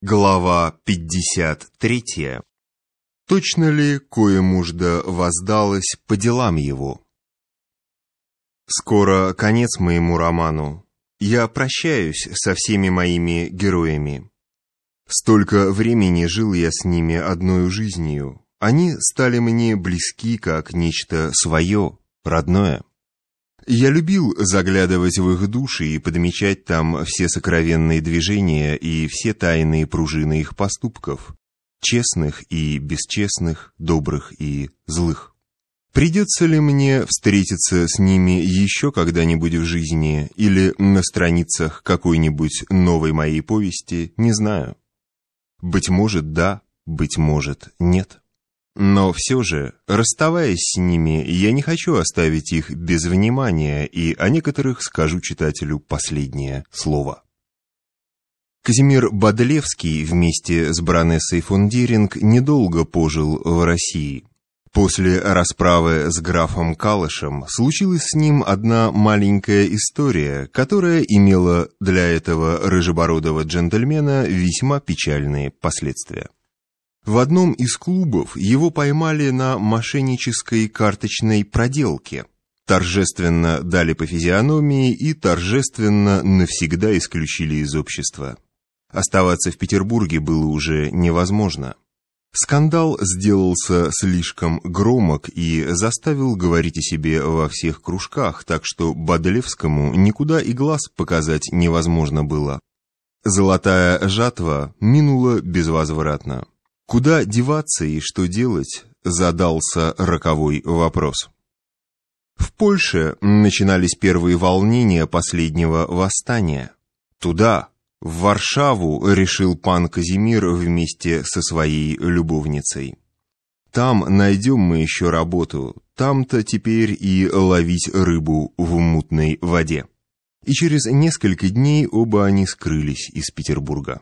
Глава 53. Точно ли кое мужда воздалось по делам его? Скоро конец моему роману. Я прощаюсь со всеми моими героями. Столько времени жил я с ними одной жизнью. Они стали мне близки, как нечто свое, родное. Я любил заглядывать в их души и подмечать там все сокровенные движения и все тайные пружины их поступков, честных и бесчестных, добрых и злых. Придется ли мне встретиться с ними еще когда-нибудь в жизни или на страницах какой-нибудь новой моей повести, не знаю. Быть может, да, быть может, нет. Но все же, расставаясь с ними, я не хочу оставить их без внимания, и о некоторых скажу читателю последнее слово. Казимир Бодлевский вместе с баронессой фон недолго пожил в России. После расправы с графом Калышем случилась с ним одна маленькая история, которая имела для этого рыжебородого джентльмена весьма печальные последствия. В одном из клубов его поймали на мошеннической карточной проделке. Торжественно дали по физиономии и торжественно навсегда исключили из общества. Оставаться в Петербурге было уже невозможно. Скандал сделался слишком громок и заставил говорить о себе во всех кружках, так что Бодлевскому никуда и глаз показать невозможно было. Золотая жатва минула безвозвратно. Куда деваться и что делать, задался роковой вопрос. В Польше начинались первые волнения последнего восстания. Туда, в Варшаву, решил пан Казимир вместе со своей любовницей. Там найдем мы еще работу, там-то теперь и ловить рыбу в мутной воде. И через несколько дней оба они скрылись из Петербурга.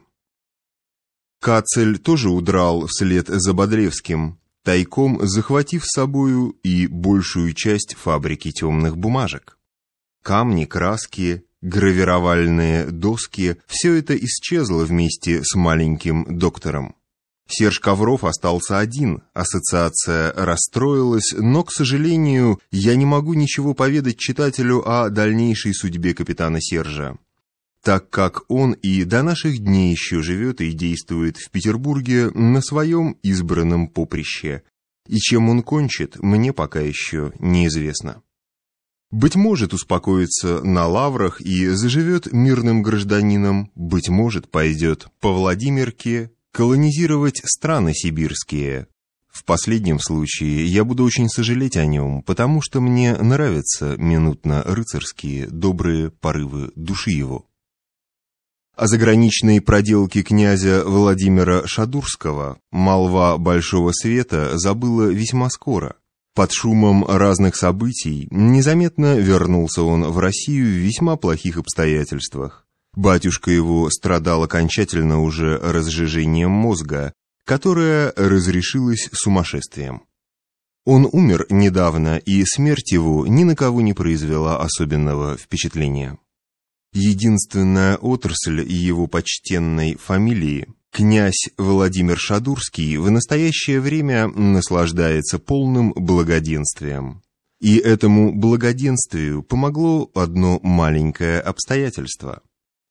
Кацель тоже удрал вслед за Бодревским, тайком захватив с собою и большую часть фабрики темных бумажек. Камни, краски, гравировальные доски – все это исчезло вместе с маленьким доктором. Серж Ковров остался один, ассоциация расстроилась, но, к сожалению, я не могу ничего поведать читателю о дальнейшей судьбе капитана Сержа так как он и до наших дней еще живет и действует в Петербурге на своем избранном поприще, и чем он кончит, мне пока еще неизвестно. Быть может, успокоится на лаврах и заживет мирным гражданином, быть может, пойдет по Владимирке колонизировать страны сибирские. В последнем случае я буду очень сожалеть о нем, потому что мне нравятся минутно-рыцарские добрые порывы души его. О заграничной проделке князя Владимира Шадурского молва Большого Света забыла весьма скоро. Под шумом разных событий незаметно вернулся он в Россию в весьма плохих обстоятельствах. Батюшка его страдал окончательно уже разжижением мозга, которое разрешилось сумасшествием. Он умер недавно, и смерть его ни на кого не произвела особенного впечатления единственная отрасль его почтенной фамилии, князь Владимир Шадурский в настоящее время наслаждается полным благоденствием. И этому благоденствию помогло одно маленькое обстоятельство.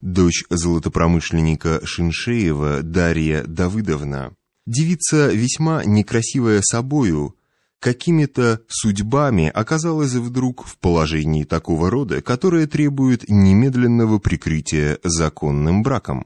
Дочь золотопромышленника Шиншеева Дарья Давыдовна, девица весьма некрасивая собою, какими-то судьбами оказалась вдруг в положении такого рода, которое требует немедленного прикрытия законным браком.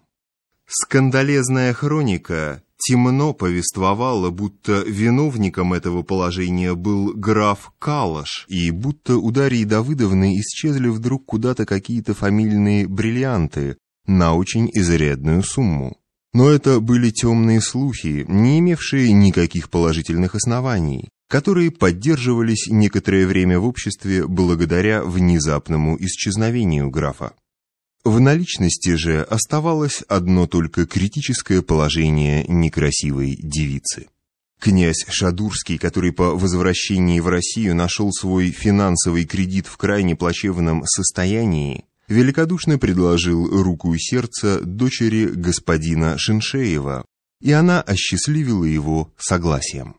Скандалезная хроника темно повествовала, будто виновником этого положения был граф Калаш, и будто у Дарьи Давыдовны исчезли вдруг куда-то какие-то фамильные бриллианты на очень изрядную сумму. Но это были темные слухи, не имевшие никаких положительных оснований которые поддерживались некоторое время в обществе благодаря внезапному исчезновению графа. В наличности же оставалось одно только критическое положение некрасивой девицы. Князь Шадурский, который по возвращении в Россию нашел свой финансовый кредит в крайне плачевном состоянии, великодушно предложил руку и сердце дочери господина Шиншеева, и она осчастливила его согласием.